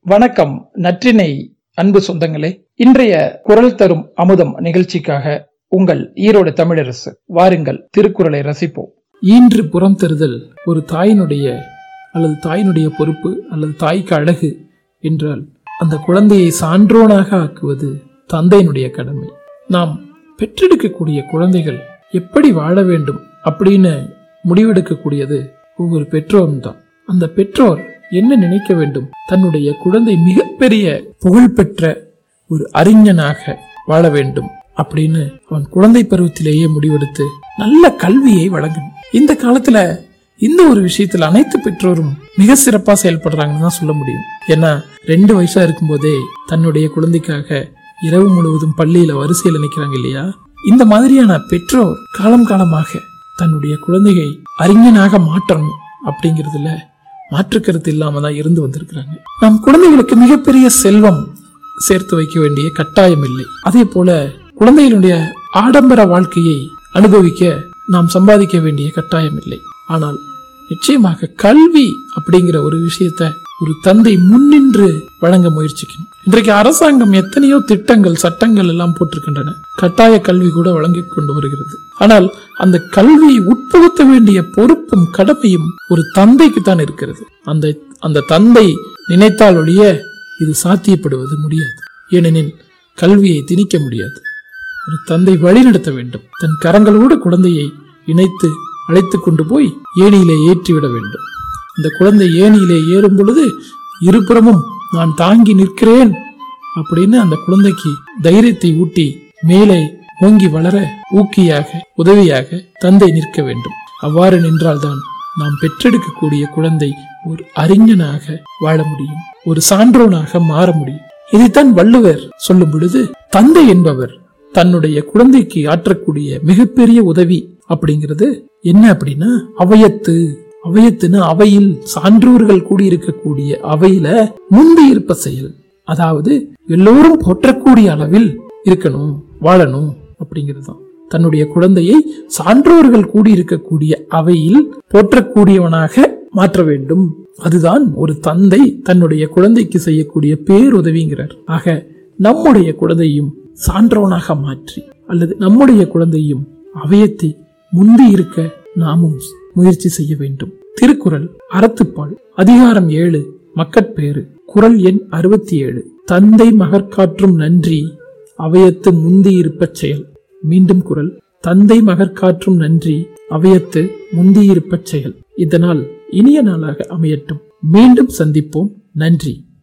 வணக்கம் நற்றினை அன்பு சொந்தங்களே. இன்றைய குரல் தரும் அமுதம் நிகழ்ச்சிக்காக உங்கள் ஈரோடு தமிழரசு வாருங்கள் திருக்குறளை ரசிப்போம். ஈன்று புறம் தருதல் ஒரு தாயினுடைய அல்லது தாயினுடைய பொறுப்பு அல்லது தாய்க்கு அழகு என்றால் அந்த குழந்தையை சான்றோனாக ஆக்குவது தந்தையினுடைய கடமை. நாம் பெற்றெடுக்கக்கூடிய குழந்தைகள் எப்படி வாழ வேண்டும் அப்படின்னு முடிவெடுக்கக்கூடியது ஒவ்வொரு பெற்றோரும் தான். அந்த பெற்றோர் என்ன நினைக்க வேண்டும்? தன்னுடைய குழந்தை மிகப்பெரிய புகழ்பெற்ற ஒரு அறிஞனாக வாழ வேண்டும் அப்படின்னு அவன் குழந்தை பருவத்திலேயே முடிவெடுத்து நல்ல கல்வியை வழங்கணும். இந்த காலத்துல இந்த ஒரு விஷயத்துல அனைத்து பெற்றோரும் மிக சிறப்பா செயல்படுறாங்கன்னு தான் சொல்ல முடியும். ஏன்னா ரெண்டு வயசா இருக்கும்போதே தன்னுடைய குழந்தைக்காக இரவு முழுவதும் பள்ளியில வரிசையில் நிக்கிறாங்க இல்லையா? இந்த மாதிரியான பெற்றோர் காலம் காலமாக தன்னுடைய குழந்தையை அறிஞனாக மாற்றணும் அப்படிங்கிறதுல மாற்று கருத்து இல்லாம தான் இருந்து வந்திருக்கிறாங்க. நம் குழந்தைகளுக்கு மிகப்பெரிய செல்வம் சேர்த்து வைக்க வேண்டிய கட்டாயம் இல்லை. அதே போல குழந்தைகளுடைய ஆடம்பர வாழ்க்கையை அனுபவிக்க நாம் சம்பாதிக்க வேண்டிய கட்டாயம் இல்லை. ஆனால் நிச்சயமாக கல்வி அப்படிங்கிற ஒரு விஷயத்த ஒரு தந்தை முன்னின்று வழங்க முயற்சிக்கணும். இன்றைக்கு அரசாங்கம் எத்தனையோ திட்டங்கள் சட்டங்கள் எல்லாம் போட்டிருக்கின்றன. கட்டாய கல்வி கூட வழங்கி கொண்டு வருகிறது. ஆனால் அந்த கல்வியை உட்புகுத்த வேண்டிய பொறுப்பும் கடமையும் ஒரு தந்தைக்கு தான் இருக்கிறது. அந்த அந்த தந்தை நினைத்தால் ஒழிய இது சாத்தியப்படுவது முடியாது. ஏனெனில் கல்வியை திணிக்க முடியாது. ஒரு தந்தை வழிநடத்த வேண்டும். தன் கரங்களோடு குழந்தையை இணைத்து அழைத்து கொண்டு போய் ஏணியிலே ஏற்றிவிட வேண்டும். அந்த குழந்தை ஏணியிலே ஏறும் பொழுது இருபுறமும் நான் தாங்கி நிற்கிறேன் அப்படின்னு அந்த குழந்தைக்கு தைரியத்தை ஊட்டி மேலே ஓங்கி வளர ஊக்கியாக உதவியாக தந்தை நிற்க வேண்டும். அவ்வாறு நின்றால்தான் நாம் பெற்றெடுக்கக்கூடிய குழந்தை ஒரு அறிஞனாக வாழ முடியும் ஒரு சான்றோனாக மாற முடியும். இதைத்தான் வள்ளுவர் சொல்லும் பொழுது தந்தை என்பவர் தன்னுடைய குழந்தைக்கு ஆற்றக்கூடிய மிகப்பெரிய உதவி அப்படிங்கிறது என்ன அப்படின்னா அவயத்து அவையத்துன்னு அவையில் சான்றோர்கள் கூடியிருக்கக்கூடிய அவையில முந்தி இருப்ப செயல். அதாவது எல்லோரும் போற்றக்கூடிய அளவில் இருக்கணும் வாழணும் அப்படிங்கிறது தான் தன்னுடைய குழந்தையை சான்றோர்கள் கூடியிருக்கக்கூடிய அவையில் போற்றக்கூடியவனாக மாற்ற வேண்டும். அதுதான் ஒரு தந்தை தன்னுடைய குழந்தைக்கு செய்யக்கூடிய பேருதவிங்கிறார். ஆக நம்முடைய குழந்தையும் சான்றோனாக மாற்றி அல்லது நம்முடைய குழந்தையும் அவையத்தை முந்தி இருக்க நாமும் முயற்சி செய்ய வேண்டும். திருக்குறள் அறத்துப்பால். அதிகாரம் ஏழு. மக்கட்பேறு. குரல் எண் அறுபத்தி ஏழு தந்தை மகற்காற்றும் நன்றி. அவையத்து முந்தி இருப்ப செயல். மீண்டும் குரல் தந்தை மகற்காற்றும் நன்றி. அவையத்து முந்தியிருப்ப செயல். இதனால் இனிய நாளாக அமையட்டும். மீண்டும் சந்திப்போம். நன்றி.